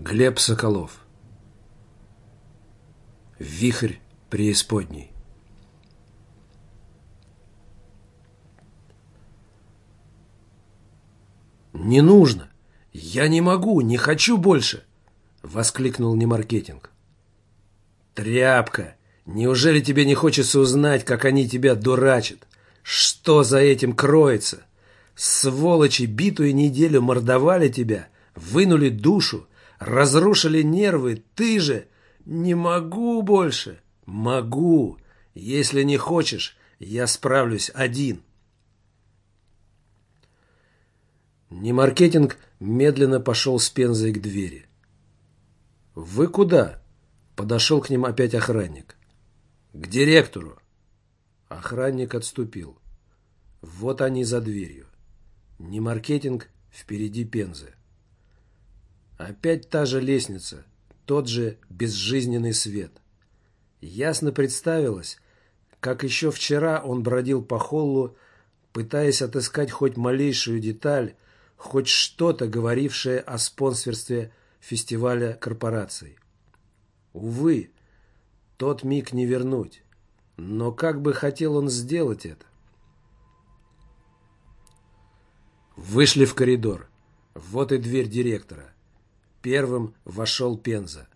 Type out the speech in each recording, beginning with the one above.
Глеб Соколов Вихрь преисподней «Не нужно! Я не могу, не хочу больше!» — воскликнул Немаркетинг. «Тряпка! Неужели тебе не хочется узнать, как они тебя дурачат? Что за этим кроется? Сволочи битую неделю мордовали тебя, вынули душу, разрушили нервы, ты же... Не могу больше. Могу. Если не хочешь, я справлюсь один. Немаркетинг медленно пошел с пензой к двери. «Вы куда?» Подошел к ним опять охранник. «К директору». Охранник отступил. Вот они за дверью. Немаркетинг впереди пензы. Опять та же лестница, тот же безжизненный свет. Ясно представилось, как еще вчера он бродил по холлу, пытаясь отыскать хоть малейшую деталь, хоть что-то, говорившее о спонсорстве фестиваля корпораций. Увы, тот миг не вернуть. Но как бы хотел он сделать это? Вышли в коридор. Вот и дверь директора. Первым вошел Пенза.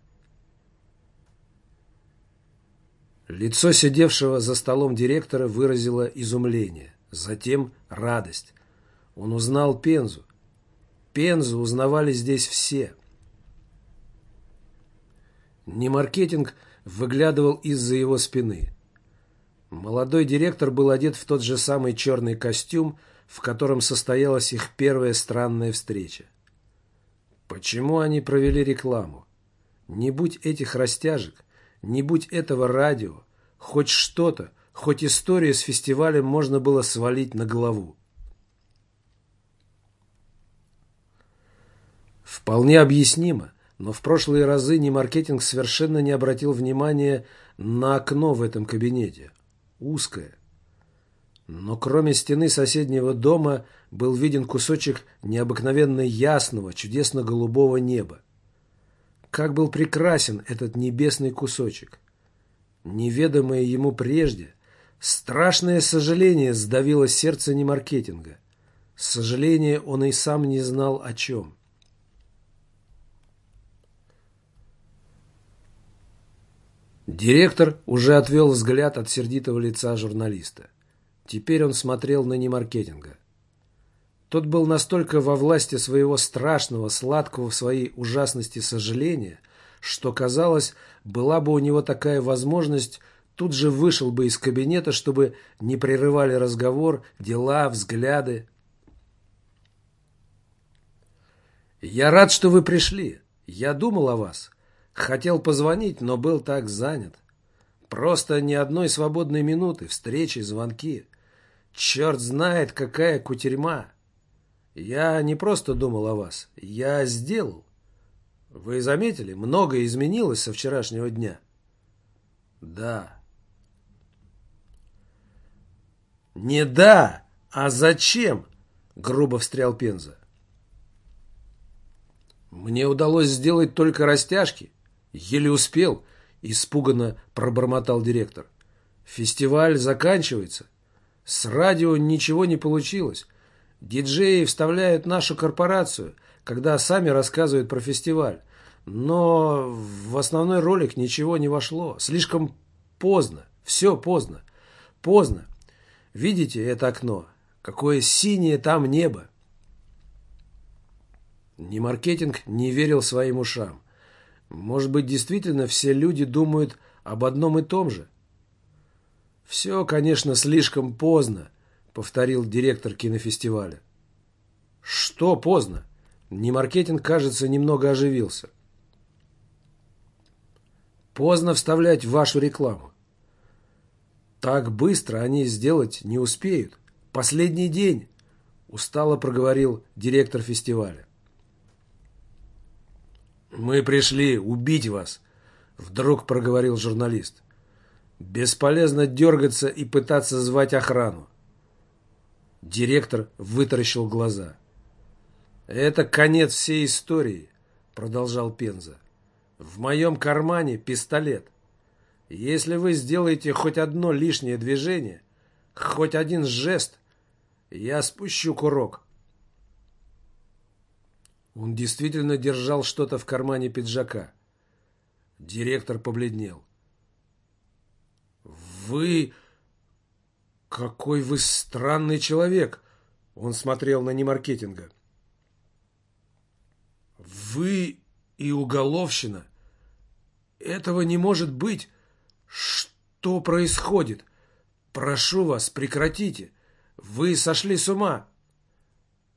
Лицо сидевшего за столом директора выразило изумление, затем радость. Он узнал Пензу. Пензу узнавали здесь все. Немаркетинг выглядывал из-за его спины. Молодой директор был одет в тот же самый черный костюм, в котором состоялась их первая странная встреча. Почему они провели рекламу? Не будь этих растяжек, не будь этого радио, хоть что-то, хоть историю с фестивалем можно было свалить на голову. Вполне объяснимо, но в прошлые разы Немаркетинг совершенно не обратил внимания на окно в этом кабинете. Узкое, но кроме стены соседнего дома был виден кусочек необыкновенно ясного, чудесно-голубого неба. Как был прекрасен этот небесный кусочек! Неведомое ему прежде, страшное сожаление сдавило сердце немаркетинга. Сожаление он и сам не знал о чем. Директор уже отвел взгляд от сердитого лица журналиста. Теперь он смотрел на немаркетинга. Тот был настолько во власти своего страшного, сладкого в своей ужасности сожаления, что, казалось, была бы у него такая возможность, тут же вышел бы из кабинета, чтобы не прерывали разговор, дела, взгляды. «Я рад, что вы пришли. Я думал о вас. Хотел позвонить, но был так занят. Просто ни одной свободной минуты, встречи, звонки. Черт знает, какая кутерьма. Я не просто думал о вас, я сделал. Вы заметили, многое изменилось со вчерашнего дня? Да. Не да, а зачем? Грубо встрял Пенза. Мне удалось сделать только растяжки. Еле успел, испуганно пробормотал директор. Фестиваль заканчивается. С радио ничего не получилось. Диджеи вставляют нашу корпорацию, когда сами рассказывают про фестиваль. Но в основной ролик ничего не вошло. Слишком поздно. Все поздно. Поздно. Видите это окно? Какое синее там небо. Ни маркетинг не верил своим ушам. Может быть, действительно все люди думают об одном и том же? «Все, конечно, слишком поздно», — повторил директор кинофестиваля. «Что поздно?» Немаркетинг, кажется, немного оживился. «Поздно вставлять вашу рекламу. Так быстро они сделать не успеют. Последний день», — устало проговорил директор фестиваля. «Мы пришли убить вас», — вдруг проговорил журналист. Бесполезно дергаться и пытаться звать охрану. Директор вытаращил глаза. Это конец всей истории. продолжал Пенза. В моем кармане пистолет. Если вы сделаете хоть одно лишнее движение, хоть один жест, я спущу курок. Он действительно держал что-то в кармане пиджака. Директор побледнел. «Вы... какой вы странный человек!» Он смотрел на немаркетинга. «Вы и уголовщина? Этого не может быть! Что происходит? Прошу вас, прекратите! Вы сошли с ума!»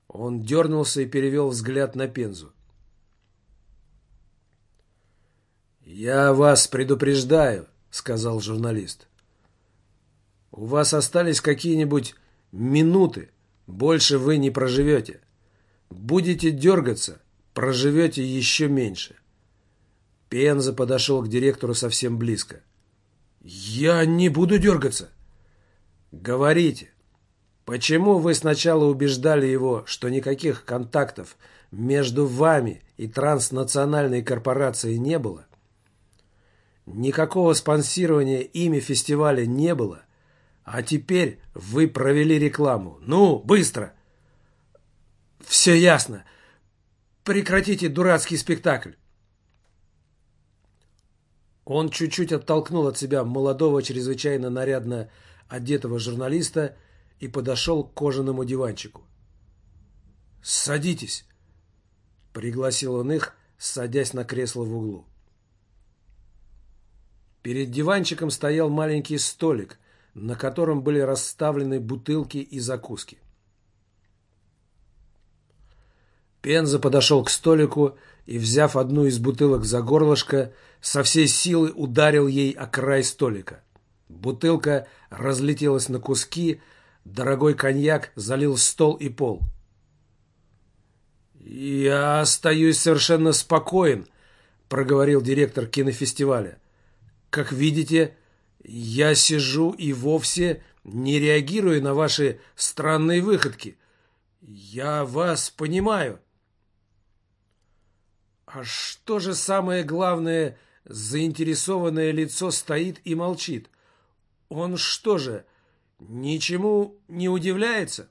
Он дернулся и перевел взгляд на Пензу. «Я вас предупреждаю», — сказал журналист. «У вас остались какие-нибудь минуты, больше вы не проживете. Будете дергаться, проживете еще меньше». Пенза подошел к директору совсем близко. «Я не буду дергаться». «Говорите, почему вы сначала убеждали его, что никаких контактов между вами и транснациональной корпорацией не было?» Никакого спонсирования ими фестиваля не было. А теперь вы провели рекламу. Ну, быстро! Все ясно. Прекратите дурацкий спектакль. Он чуть-чуть оттолкнул от себя молодого, чрезвычайно нарядно одетого журналиста и подошел к кожаному диванчику. «Садитесь!» — пригласил он их, садясь на кресло в углу. Перед диванчиком стоял маленький столик, на котором были расставлены бутылки и закуски. Пенза подошел к столику и, взяв одну из бутылок за горлышко, со всей силы ударил ей о край столика. Бутылка разлетелась на куски, дорогой коньяк залил стол и пол. «Я остаюсь совершенно спокоен», — проговорил директор кинофестиваля. Как видите, я сижу и вовсе не реагирую на ваши странные выходки. Я вас понимаю. А что же самое главное, заинтересованное лицо стоит и молчит? Он что же, ничему не удивляется?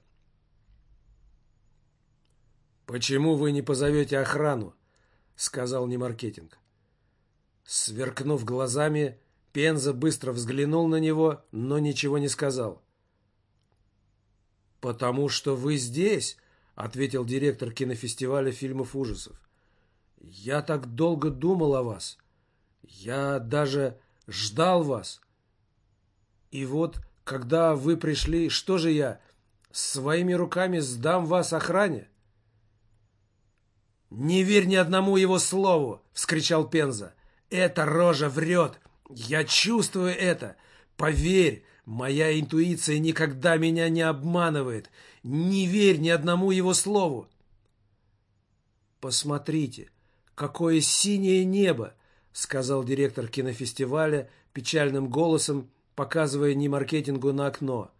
«Почему вы не позовете охрану?» — сказал Немаркетинг. Сверкнув глазами, Пенза быстро взглянул на него, но ничего не сказал. «Потому что вы здесь», — ответил директор кинофестиваля фильмов ужасов. «Я так долго думал о вас. Я даже ждал вас. И вот, когда вы пришли, что же я, своими руками сдам вас охране?» «Не верь ни одному его слову!» — вскричал Пенза. Эта рожа врет. Я чувствую это. Поверь, моя интуиция никогда меня не обманывает. Не верь ни одному его слову. Посмотрите, какое синее небо, сказал директор кинофестиваля печальным голосом, показывая не маркетингу на окно.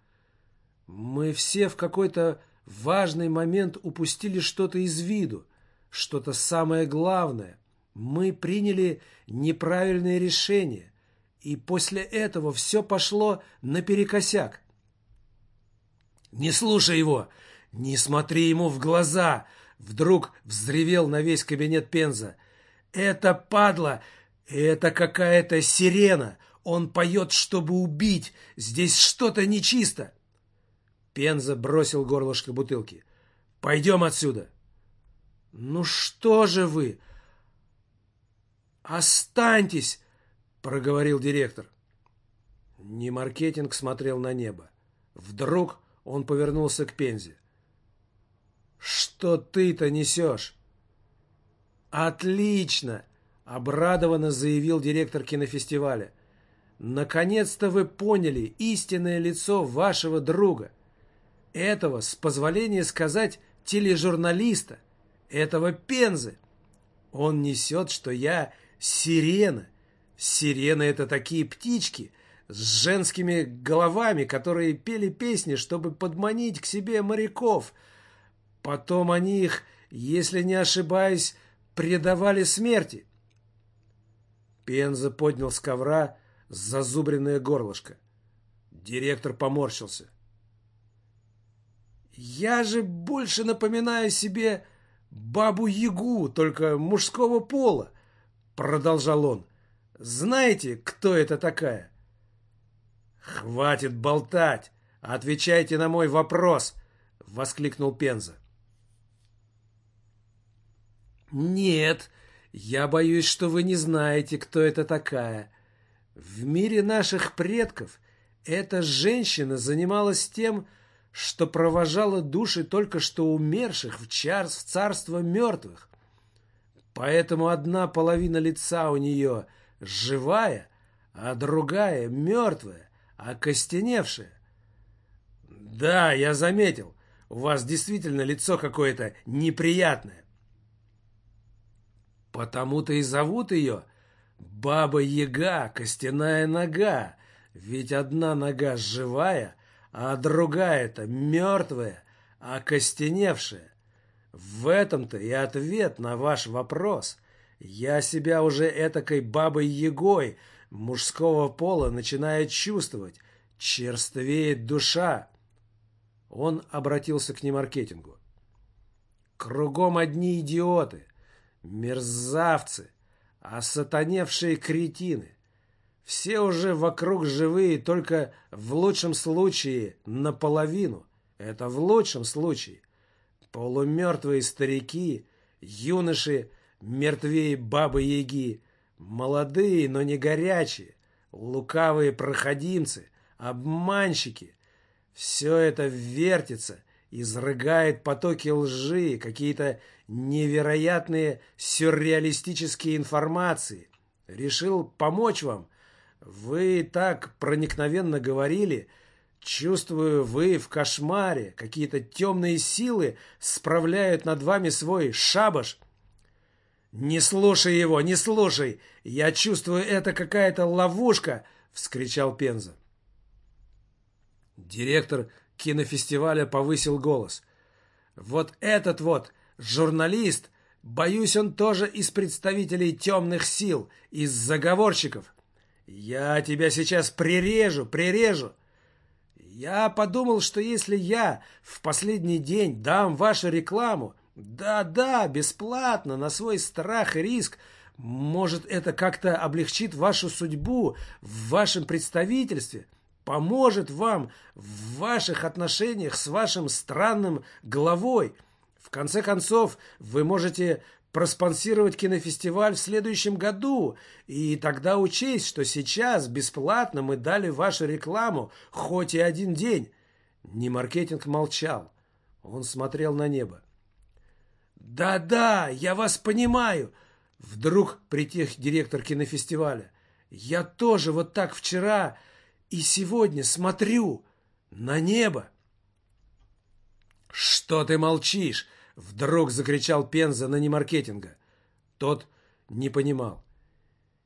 Мы все в какой-то важный момент упустили что-то из виду, что-то самое главное. Мы приняли неправильное решение, и после этого все пошло наперекосяк. «Не слушай его! Не смотри ему в глаза!» Вдруг взревел на весь кабинет Пенза. «Это падла! Это какая-то сирена! Он поет, чтобы убить! Здесь что-то нечисто!» Пенза бросил горлышко бутылки. «Пойдем отсюда!» «Ну что же вы!» «Останьтесь!» — проговорил директор. Не маркетинг смотрел на небо. Вдруг он повернулся к Пензе. «Что ты-то несешь?» «Отлично!» — обрадованно заявил директор кинофестиваля. «Наконец-то вы поняли истинное лицо вашего друга. Этого, с позволения сказать, тележурналиста, этого Пензы. Он несет, что я Сирена. Сирены — это такие птички с женскими головами, которые пели песни, чтобы подманить к себе моряков. Потом они их, если не ошибаюсь, предавали смерти. Пенза поднял с ковра зазубренное горлышко. Директор поморщился. «Я же больше напоминаю себе бабу-ягу, только мужского пола», — продолжал он. «Знаете, кто это такая?» «Хватит болтать! Отвечайте на мой вопрос!» — воскликнул Пенза. «Нет, я боюсь, что вы не знаете, кто это такая. В мире наших предков эта женщина занималась тем, что провожала души только что умерших в, царство мертвых. Поэтому одна половина лица у нее живая, а другая мертвая, окостеневшая. Да, я заметил, у вас действительно лицо какое-то неприятное. Потому-то и зовут ее Баба-Яга, костяная нога, ведь одна нога живая, а другая-то мертвая, окостеневшая. В этом-то и ответ на ваш вопрос. Я себя уже этакой бабой-ягой мужского пола начинаю чувствовать. Черствеет душа. Он обратился к немаркетингу. Кругом одни идиоты, мерзавцы, осатаневшие кретины. Все уже вокруг живые, только в лучшем случае наполовину. Это в лучшем случае. Полумертвые старики, юноши, мертвее бабы-яги, молодые, но не горячие, лукавые проходимцы, обманщики. Все это вертится, изрыгает потоки лжи, какие-то невероятные сюрреалистические информации. Решил помочь вам, вы так проникновенно говорили. Чувствую, вы в кошмаре. Какие-то темные силы справляют над вами свой шабаш. Не слушай его, не слушай. Я чувствую, это какая-то ловушка, вскричал Пенза. Директор кинофестиваля повысил голос. Вот этот вот журналист, боюсь, он тоже из представителей темных сил, из заговорщиков. «Я тебя сейчас прирежу, прирежу!» Я подумал, что если я в последний день дам вашу рекламу, да-да, бесплатно, на свой страх и риск, может, это как-то облегчит вашу судьбу в вашем представительстве, поможет вам в ваших отношениях с вашим странным главой. В конце концов, вы можете проспонсировать кинофестиваль в следующем году, и тогда учесть, что сейчас бесплатно мы дали вашу рекламу хоть и один день». Немаркетинг молчал. Он смотрел на небо. «Да-да, я вас понимаю!» Вдруг притих директор кинофестиваля. «Я тоже вот так вчера и сегодня смотрю на небо!» «Что ты молчишь?» Вдруг закричал Пенза на немаркетинга. Тот не понимал.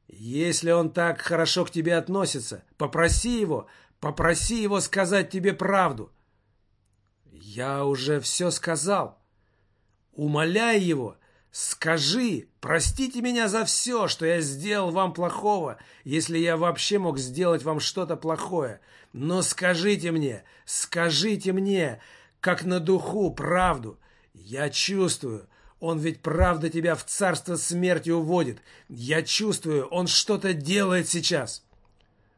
«Если он так хорошо к тебе относится, попроси его, попроси его сказать тебе правду». «Я уже все сказал. Умоляй его, скажи, простите меня за все, что я сделал вам плохого, если я вообще мог сделать вам что-то плохое. Но скажите мне, скажите мне, как на духу, правду». «Я чувствую, он ведь правда тебя в царство смерти уводит. Я чувствую, он что-то делает сейчас».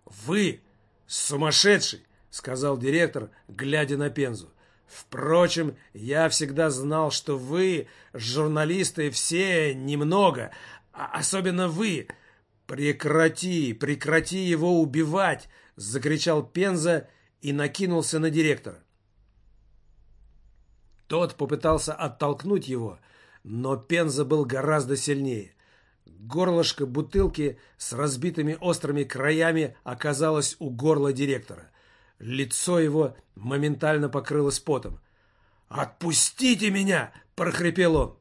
«Вы сумасшедший!» — сказал директор, глядя на Пензу. «Впрочем, я всегда знал, что вы, журналисты, все немного, а особенно вы. Прекрати, прекрати его убивать!» — закричал Пенза и накинулся на директора. Тот попытался оттолкнуть его, но Пенза был гораздо сильнее. Горлышко бутылки с разбитыми острыми краями оказалось у горла директора. Лицо его моментально покрылось потом. «Отпустите меня!» – прохрипел он.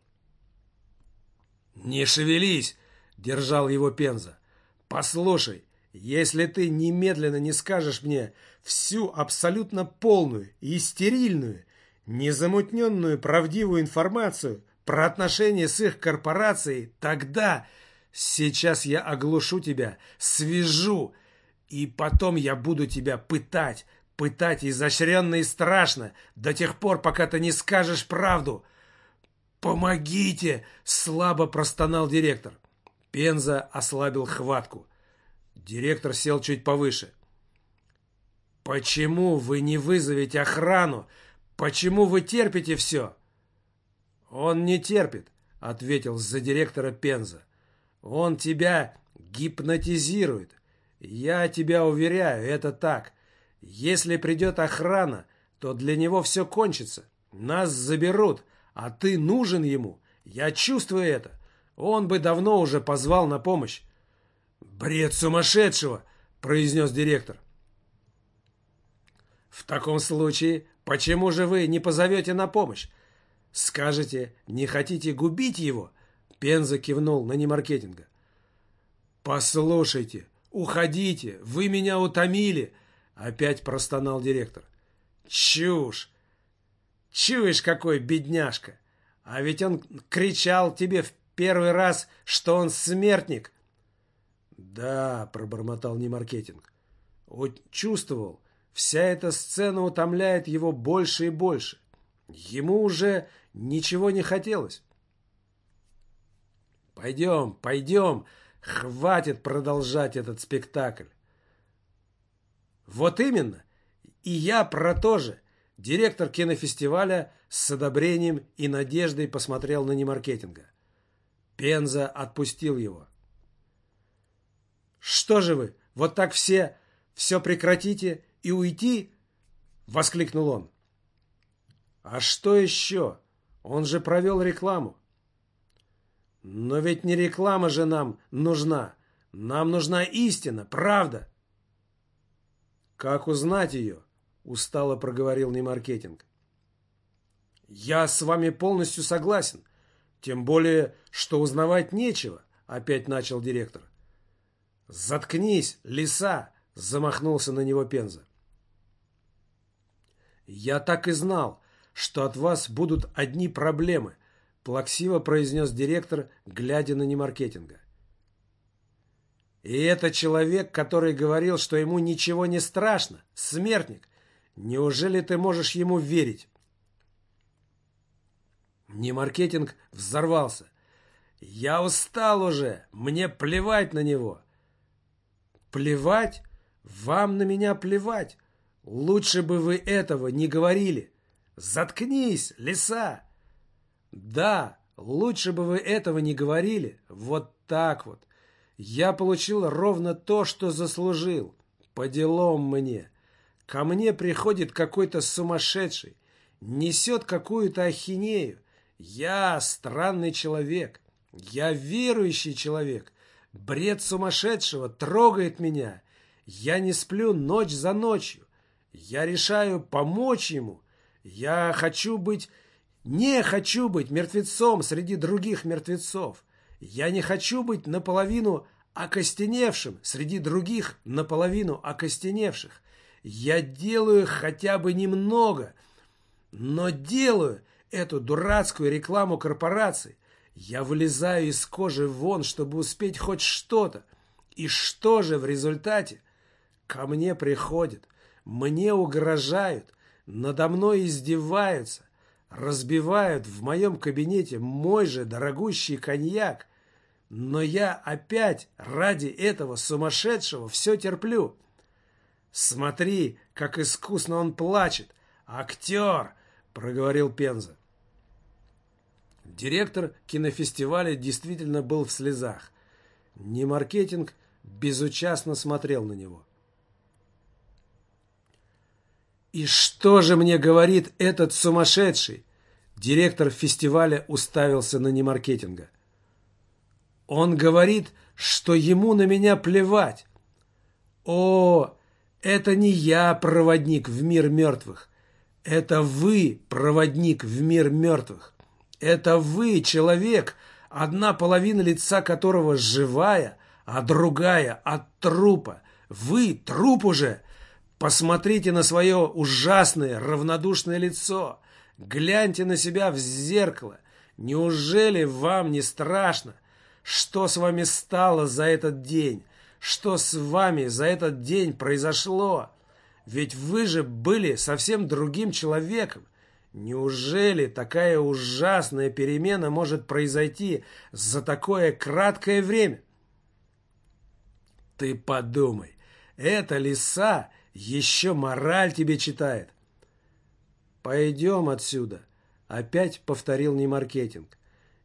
«Не шевелись!» – держал его Пенза. «Послушай, если ты немедленно не скажешь мне всю абсолютно полную и стерильную, незамутненную правдивую информацию про отношения с их корпорацией, тогда... Сейчас я оглушу тебя, свяжу, и потом я буду тебя пытать, пытать изощренно и страшно, до тех пор, пока ты не скажешь правду. «Помогите!» — слабо простонал директор. Пенза ослабил хватку. Директор сел чуть повыше. «Почему вы не вызовете охрану? Почему вы терпите все?» «Он не терпит», — ответил за директора Пенза. «Он тебя гипнотизирует. Я тебя уверяю, это так. Если придет охрана, то для него все кончится. Нас заберут, а ты нужен ему. Я чувствую это. Он бы давно уже позвал на помощь. «Бред сумасшедшего!» – произнес директор. «В таком случае, почему же вы не позовете на помощь? Скажете, не хотите губить его?» Пенза кивнул на немаркетинга. «Послушайте, уходите, вы меня утомили!» Опять простонал директор. «Чушь! Чуешь, какой бедняжка! А ведь он кричал тебе в первый раз, что он смертник!» «Да», — пробормотал Немаркетинг. Он чувствовал, вся эта сцена утомляет его больше и больше. Ему уже ничего не хотелось. «Пойдем, пойдем, хватит продолжать этот спектакль». «Вот именно, и я про то же». Директор кинофестиваля с одобрением и надеждой посмотрел на немаркетинга. Пенза отпустил его. «Что же вы, вот так все, все прекратите и уйти?» — воскликнул он. «А что еще? Он же провел рекламу». «Но ведь не реклама же нам нужна. Нам нужна истина, правда». «Как узнать ее?» устало проговорил Немаркетинг. «Я с вами полностью согласен. Тем более, что узнавать нечего», — опять начал директор. «Заткнись, лиса!» — замахнулся на него Пенза. «Я так и знал, что от вас будут одни проблемы», — плаксиво произнес директор, глядя на Немаркетинга. «И это человек, который говорил, что ему ничего не страшно, смертник, Неужели ты можешь ему верить? Не маркетинг взорвался. Я устал уже, мне плевать на него. Плевать? Вам на меня плевать. Лучше бы вы этого не говорили. Заткнись, лиса. Да, лучше бы вы этого не говорили. Вот так вот. Я получил ровно то, что заслужил. По делам мне. Ко мне приходит какой-то сумасшедший, несет какую-то ахинею. Я странный человек, я верующий человек. Бред сумасшедшего трогает меня. Я не сплю ночь за ночью. Я решаю помочь ему. Я хочу быть... Не хочу быть мертвецом среди других мертвецов. Я не хочу быть наполовину окостеневшим среди других наполовину окостеневших. Я делаю хотя бы немного, но делаю эту дурацкую рекламу корпораций. Я вылезаю из кожи вон, чтобы успеть хоть что-то. И что же в результате? Ко мне приходят, мне угрожают, надо мной издеваются, разбивают в моем кабинете мой же дорогущий коньяк. Но я опять ради этого сумасшедшего все терплю. «Смотри, как искусно он плачет! Актер!» – проговорил Пенза. Директор кинофестиваля действительно был в слезах. Не маркетинг безучастно смотрел на него. «И что же мне говорит этот сумасшедший?» Директор фестиваля уставился на немаркетинга. «Он говорит, что ему на меня плевать. О, это не я проводник в мир мертвых. Это вы проводник в мир мертвых. Это вы человек, одна половина лица которого живая, а другая от трупа. Вы труп уже. Посмотрите на свое ужасное равнодушное лицо. Гляньте на себя в зеркало. Неужели вам не страшно? Что с вами стало за этот день? Что с вами за этот день произошло? Ведь вы же были совсем другим человеком. Неужели такая ужасная перемена может произойти за такое краткое время? Ты подумай, эта лиса еще мораль тебе читает. Пойдем отсюда, опять повторил Немаркетинг.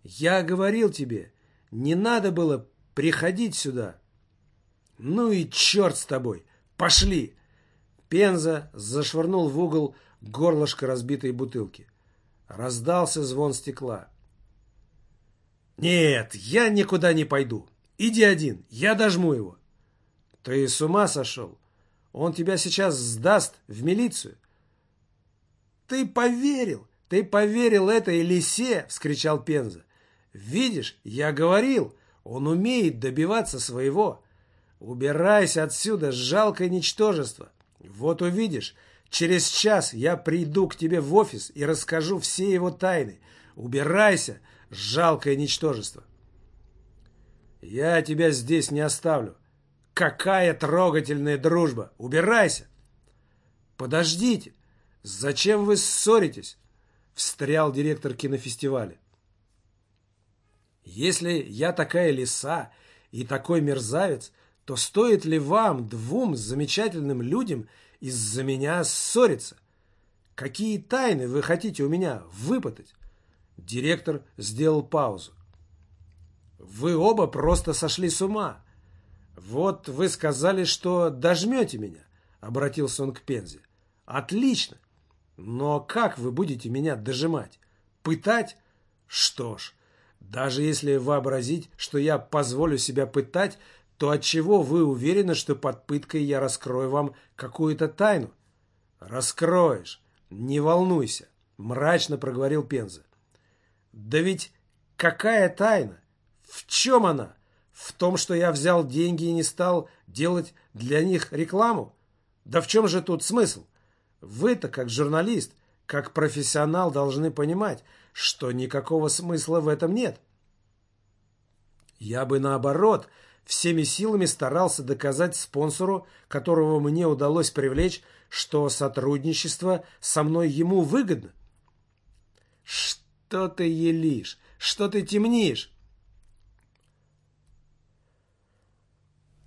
Я говорил тебе, не надо было приходить сюда. Ну и черт с тобой, пошли. Пенза зашвырнул в угол горлышко разбитой бутылки. Раздался звон стекла. «Нет, я никуда не пойду. Иди один, я дожму его». «Ты с ума сошел? Он тебя сейчас сдаст в милицию». «Ты поверил! Ты поверил этой лисе!» — вскричал Пенза. «Видишь, я говорил, он умеет добиваться своего. Убирайся отсюда, жалкое ничтожество. Вот увидишь, Через час я приду к тебе в офис и расскажу все его тайны. Убирайся, жалкое ничтожество. Я тебя здесь не оставлю. Какая трогательная дружба! Убирайся! Подождите! Зачем вы ссоритесь? Встрял директор кинофестиваля. Если я такая лиса и такой мерзавец, то стоит ли вам, двум замечательным людям, из-за меня ссориться? Какие тайны вы хотите у меня выпытать? Директор сделал паузу. Вы оба просто сошли с ума. Вот вы сказали, что дожмете меня, обратился он к Пензе. Отлично. Но как вы будете меня дожимать? Пытать? Что ж, даже если вообразить, что я позволю себя пытать, то отчего вы уверены, что под пыткой я раскрою вам какую-то тайну? Раскроешь, не волнуйся, мрачно проговорил Пенза. Да ведь какая тайна? В чем она? В том, что я взял деньги и не стал делать для них рекламу? Да в чем же тут смысл? Вы-то, как журналист, как профессионал, должны понимать, что никакого смысла в этом нет. Я бы наоборот всеми силами старался доказать спонсору, которого мне удалось привлечь, что сотрудничество со мной ему выгодно. Что ты елишь? Что ты темнишь?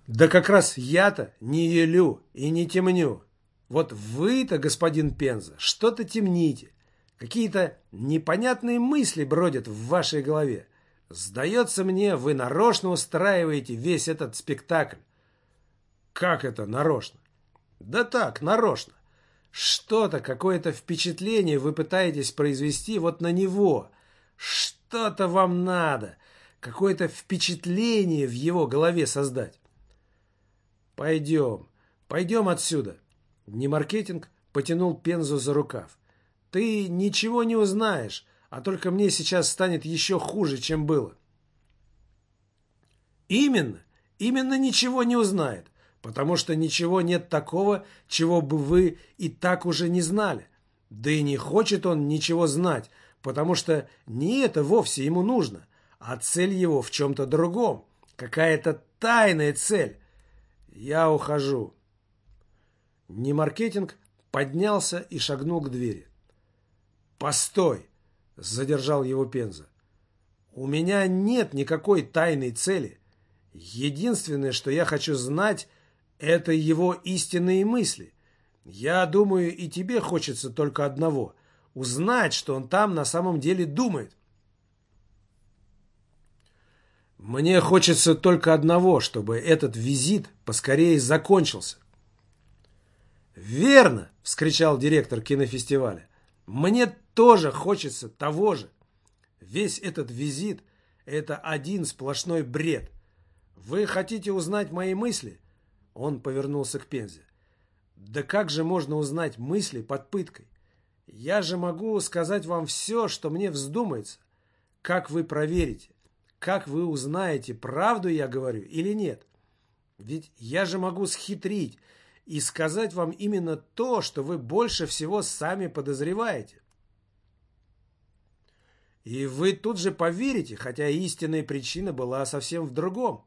Да как раз я-то не елю и не темню. Вот вы-то, господин Пенза, что-то темните. Какие-то непонятные мысли бродят в вашей голове. Сдается мне, вы нарочно устраиваете весь этот спектакль. Как это нарочно? Да так, нарочно. Что-то, какое-то впечатление вы пытаетесь произвести вот на него. Что-то вам надо. Какое-то впечатление в его голове создать. Пойдем, пойдем отсюда. Немаркетинг потянул Пензу за рукав. Ты ничего не узнаешь, а только мне сейчас станет еще хуже, чем было. Именно, именно ничего не узнает, потому что ничего нет такого, чего бы вы и так уже не знали. Да и не хочет он ничего знать, потому что не это вовсе ему нужно, а цель его в чем-то другом, какая-то тайная цель. Я ухожу. Не маркетинг поднялся и шагнул к двери. «Постой!» Задержал его Пенза. У меня нет никакой тайной цели. Единственное, что я хочу знать, это его истинные мысли. Я думаю, и тебе хочется только одного – узнать, что он там на самом деле думает. Мне хочется только одного, чтобы этот визит поскорее закончился. «Верно!» – вскричал директор кинофестиваля. Мне тоже хочется того же. Весь этот визит – это один сплошной бред. Вы хотите узнать мои мысли? Он повернулся к Пензе. Да как же можно узнать мысли под пыткой? Я же могу сказать вам все, что мне вздумается. Как вы проверите? Как вы узнаете, правду я говорю или нет? Ведь я же могу схитрить, и сказать вам именно то, что вы больше всего сами подозреваете. И вы тут же поверите, хотя истинная причина была совсем в другом.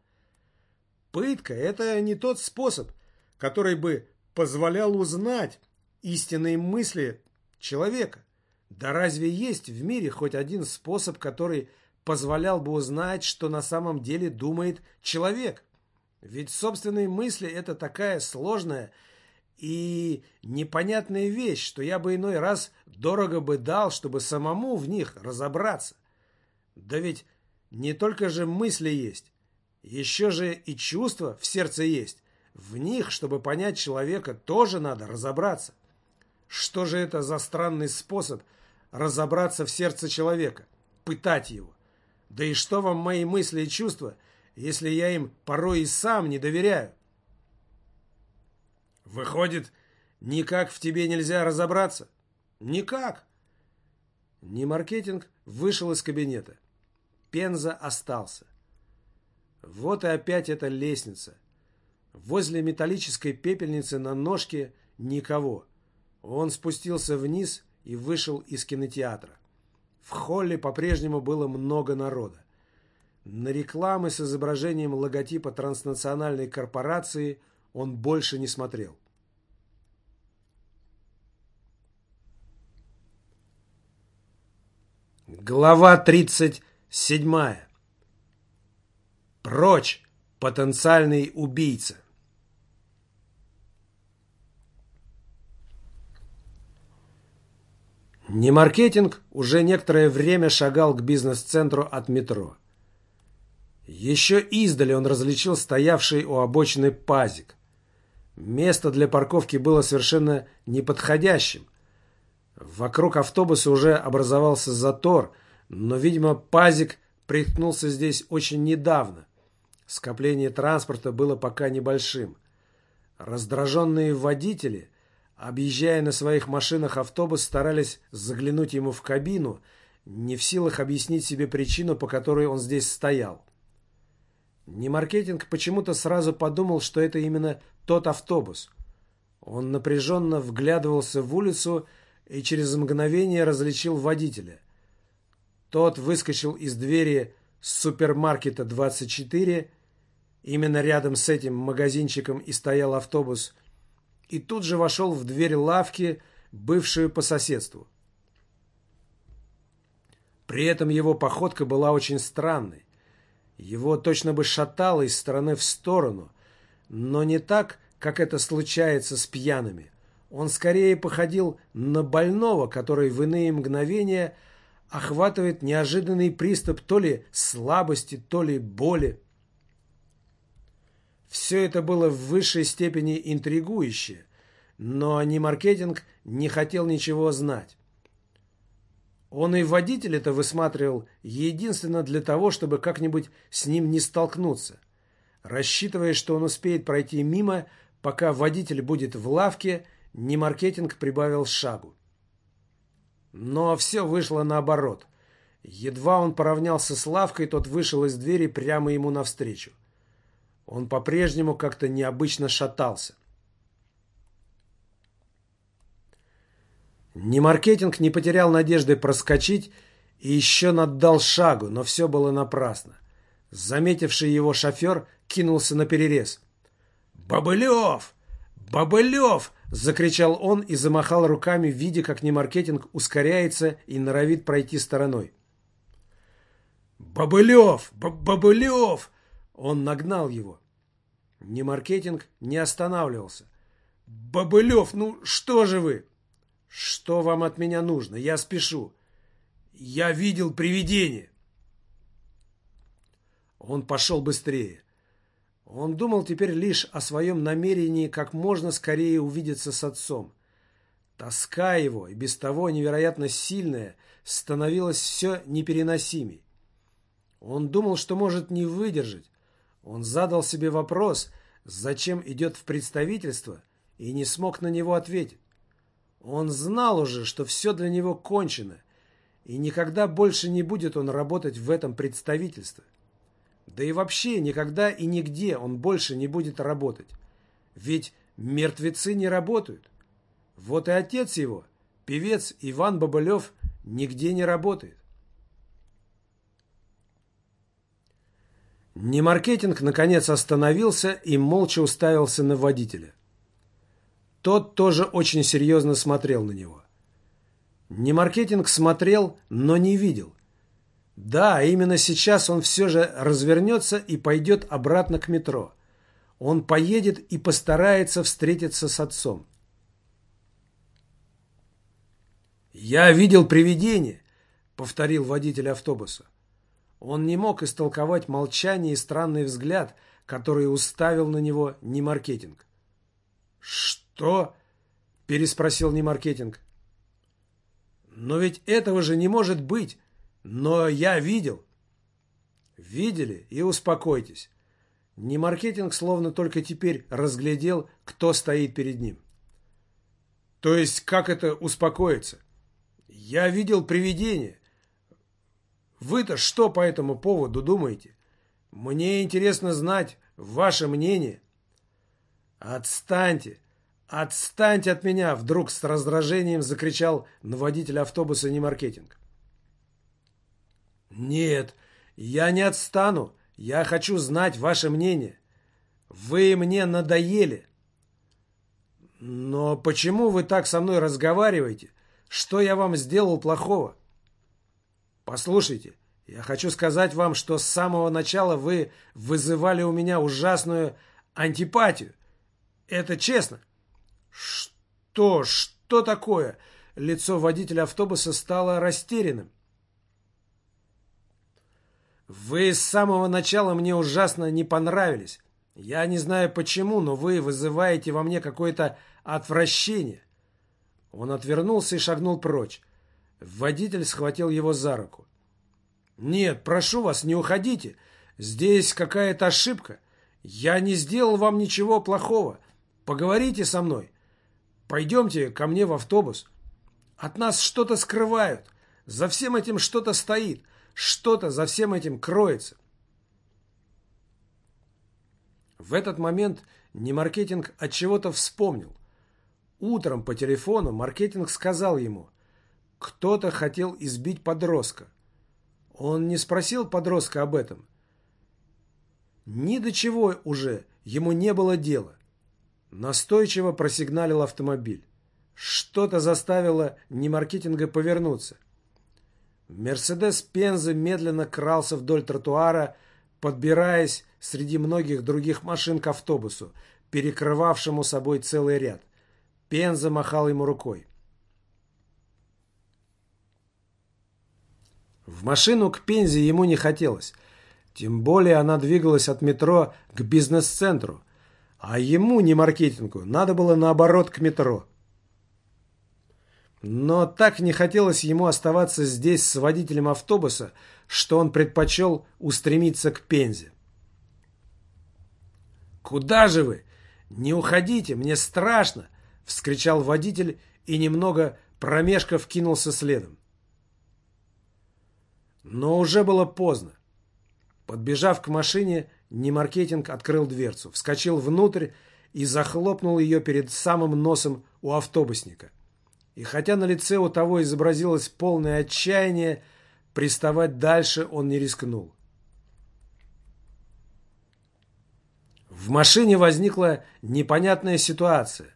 Пытка – это не тот способ, который бы позволял узнать истинные мысли человека. Да разве есть в мире хоть один способ, который позволял бы узнать, что на самом деле думает человек? Ведь собственные мысли – это такая сложная и непонятная вещь, что я бы иной раз дорого бы дал, чтобы самому в них разобраться. Да ведь не только же мысли есть, еще же и чувства в сердце есть. В них, чтобы понять человека, тоже надо разобраться. Что же это за странный способ разобраться в сердце человека, пытать его? Да и что вам мои мысли и чувства, если я им порой и сам не доверяю? Выходит, никак в тебе нельзя разобраться? Никак. Не маркетинг вышел из кабинета. Пенза остался. Вот и опять эта лестница. Возле металлической пепельницы на ножке никого. Он спустился вниз и вышел из кинотеатра. В холле по-прежнему было много народа. На рекламы с изображением логотипа транснациональной корпорации он больше не смотрел. Глава 37. Прочь, потенциальный убийца. Немаркетинг уже некоторое время шагал к бизнес-центру от метро. Еще издали он различил стоявший у обочины пазик. Место для парковки было совершенно неподходящим. Вокруг автобуса уже образовался затор, но, видимо, пазик приткнулся здесь очень недавно. Скопление транспорта было пока небольшим. Раздраженные водители Объезжая на своих машинах автобус, старались заглянуть ему в кабину, не в силах объяснить себе причину, по которой он здесь стоял. Немаркетинг почему-то сразу подумал, что это именно тот автобус. Он напряженно вглядывался в улицу и через мгновение различил водителя. Тот выскочил из двери супермаркета 24. Именно рядом с этим магазинчиком и стоял автобус – и тут же вошел в дверь лавки, бывшую по соседству. При этом его походка была очень странной. Его точно бы шатало из стороны в сторону, но не так, как это случается с пьяными. Он скорее походил на больного, который в иные мгновения охватывает неожиданный приступ то ли слабости, то ли боли. Все это было в высшей степени интригующе, но ни маркетинг не хотел ничего знать. Он и водитель это высматривал единственно для того, чтобы как-нибудь с ним не столкнуться, рассчитывая, что он успеет пройти мимо, пока водитель будет в лавке, ни маркетинг прибавил шагу. Но все вышло наоборот. Едва он поравнялся с лавкой, тот вышел из двери прямо ему навстречу. Он по-прежнему как-то необычно шатался. Ни маркетинг не потерял надежды проскочить и еще наддал шагу, но все было напрасно. Заметивший его шофер кинулся на перерез. «Бобылев! Бобылев!» – закричал он и замахал руками, видя, как немаркетинг ускоряется и норовит пройти стороной. «Бобылев! Бобылев!» Он нагнал его. Ни маркетинг не останавливался. «Бобылев, ну что же вы?» «Что вам от меня нужно? Я спешу. Я видел привидение». Он пошел быстрее. Он думал теперь лишь о своем намерении как можно скорее увидеться с отцом. Тоска его, и без того невероятно сильная, становилась все непереносимей. Он думал, что может не выдержать, он задал себе вопрос, зачем идет в представительство, и не смог на него ответить. Он знал уже, что все для него кончено, и никогда больше не будет он работать в этом представительстве. Да и вообще никогда и нигде он больше не будет работать. Ведь мертвецы не работают. Вот и отец его, певец Иван Бабылев, нигде не работает. Немаркетинг наконец остановился и молча уставился на водителя. Тот тоже очень серьезно смотрел на него. Немаркетинг смотрел, но не видел. Да, именно сейчас он все же развернется и пойдет обратно к метро. Он поедет и постарается встретиться с отцом. «Я видел привидение», — повторил водитель автобуса. Он не мог истолковать молчание и странный взгляд, который уставил на него Немаркетинг. «Что?» – переспросил Немаркетинг. «Но ведь этого же не может быть. Но я видел». «Видели? И успокойтесь». Немаркетинг словно только теперь разглядел, кто стоит перед ним. «То есть как это успокоиться?» «Я видел привидение. Вы-то что по этому поводу думаете? Мне интересно знать ваше мнение». «Отстаньте! Отстаньте от меня!» Вдруг с раздражением закричал на водителя автобуса Немаркетинг. «Нет, я не отстану. Я хочу знать ваше мнение. Вы мне надоели». «Но почему вы так со мной разговариваете? Что я вам сделал плохого?» «Послушайте, я хочу сказать вам, что с самого начала вы вызывали у меня ужасную антипатию. Это честно. Что? Что такое? Лицо водителя автобуса стало растерянным. Вы с самого начала мне ужасно не понравились. Я не знаю почему, но вы вызываете во мне какое-то отвращение. Он отвернулся и шагнул прочь. Водитель схватил его за руку. «Нет, прошу вас, не уходите. Здесь какая-то ошибка. Я не сделал вам ничего плохого. Поговорите со мной. Пойдемте ко мне в автобус. От нас что-то скрывают. За всем этим что-то стоит. Что-то за всем этим кроется. В этот момент Немаркетинг от чего-то вспомнил. Утром по телефону маркетинг сказал ему, кто-то хотел избить подростка. Он не спросил подростка об этом. Ни до чего уже ему не было дела. Настойчиво просигналил автомобиль. Что-то заставило немаркетинга повернуться. Мерседес Пенза медленно крался вдоль тротуара, подбираясь среди многих других машин к автобусу, перекрывавшему собой целый ряд. Пенза махал ему рукой. В машину к Пензе ему не хотелось. Тем более она двигалась от метро к бизнес-центру, а ему, не маркетингу, надо было наоборот к метро. Но так не хотелось ему оставаться здесь с водителем автобуса, что он предпочел устремиться к Пензе. «Куда же вы? Не уходите, мне страшно!» — вскричал водитель и немного промежков кинулся следом. Но уже было поздно. Подбежав к машине, Немаркетинг открыл дверцу, вскочил внутрь и захлопнул ее перед самым носом у автобусника. И хотя на лице у того изобразилось полное отчаяние, приставать дальше он не рискнул. В машине возникла непонятная ситуация.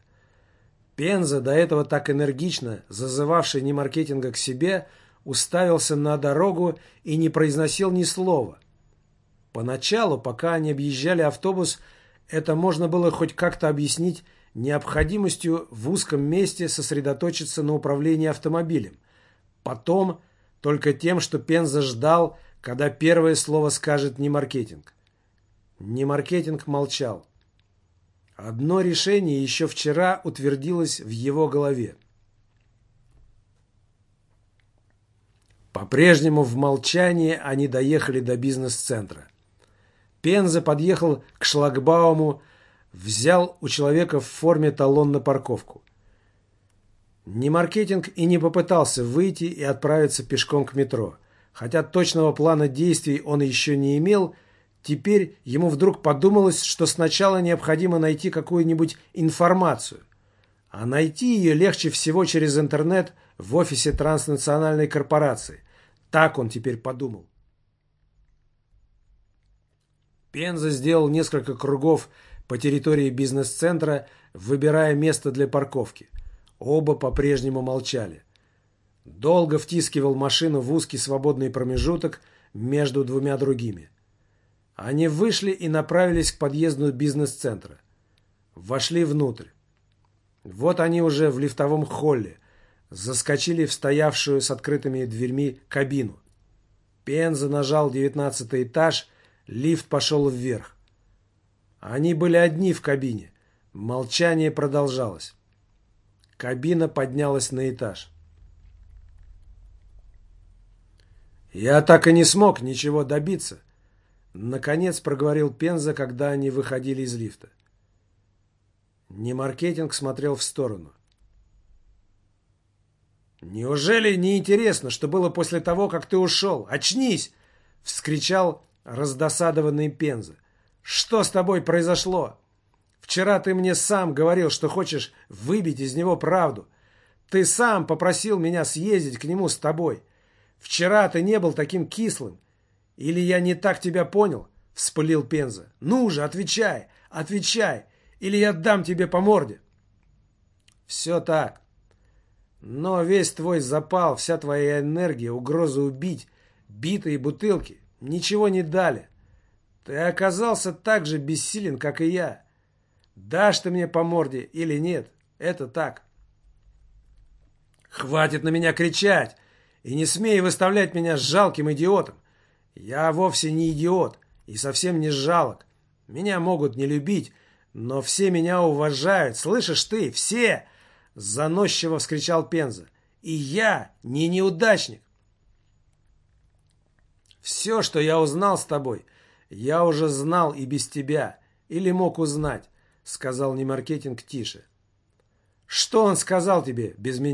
Пенза, до этого так энергично зазывавший Немаркетинга к себе, уставился на дорогу и не произносил ни слова. Поначалу, пока они объезжали автобус, это можно было хоть как-то объяснить необходимостью в узком месте сосредоточиться на управлении автомобилем. Потом только тем, что Пенза ждал, когда первое слово скажет не маркетинг. Не маркетинг молчал. Одно решение еще вчера утвердилось в его голове. По-прежнему в молчании они доехали до бизнес-центра. Пенза подъехал к шлагбауму, взял у человека в форме талон на парковку. Ни маркетинг и не попытался выйти и отправиться пешком к метро. Хотя точного плана действий он еще не имел, теперь ему вдруг подумалось, что сначала необходимо найти какую-нибудь информацию. А найти ее легче всего через интернет в офисе транснациональной корпорации. Так он теперь подумал. Пенза сделал несколько кругов по территории бизнес-центра, выбирая место для парковки. Оба по-прежнему молчали. Долго втискивал машину в узкий свободный промежуток между двумя другими. Они вышли и направились к подъезду бизнес-центра. Вошли внутрь. Вот они уже в лифтовом холле. Заскочили в стоявшую с открытыми дверьми кабину. Пенза нажал девятнадцатый этаж, лифт пошел вверх. Они были одни в кабине. Молчание продолжалось. Кабина поднялась на этаж. «Я так и не смог ничего добиться», — наконец проговорил Пенза, когда они выходили из лифта. Немаркетинг смотрел в сторону. «Неужели не интересно, что было после того, как ты ушел? Очнись!» — вскричал раздосадованный Пенза. «Что с тобой произошло? Вчера ты мне сам говорил, что хочешь выбить из него правду. Ты сам попросил меня съездить к нему с тобой. Вчера ты не был таким кислым. Или я не так тебя понял?» — вспылил Пенза. «Ну же, отвечай, отвечай, или я дам тебе по морде». «Все так. Но весь твой запал, вся твоя энергия, угроза убить, битые бутылки ничего не дали. Ты оказался так же бессилен, как и я. Дашь ты мне по морде или нет, это так. Хватит на меня кричать и не смей выставлять меня жалким идиотом. Я вовсе не идиот и совсем не жалок. Меня могут не любить, но все меня уважают. Слышишь ты, все!» Заносчиво вскричал Пенза. «И я не неудачник!» «Все, что я узнал с тобой, я уже знал и без тебя, или мог узнать», сказал Немаркетинг тише. «Что он сказал тебе без меня?»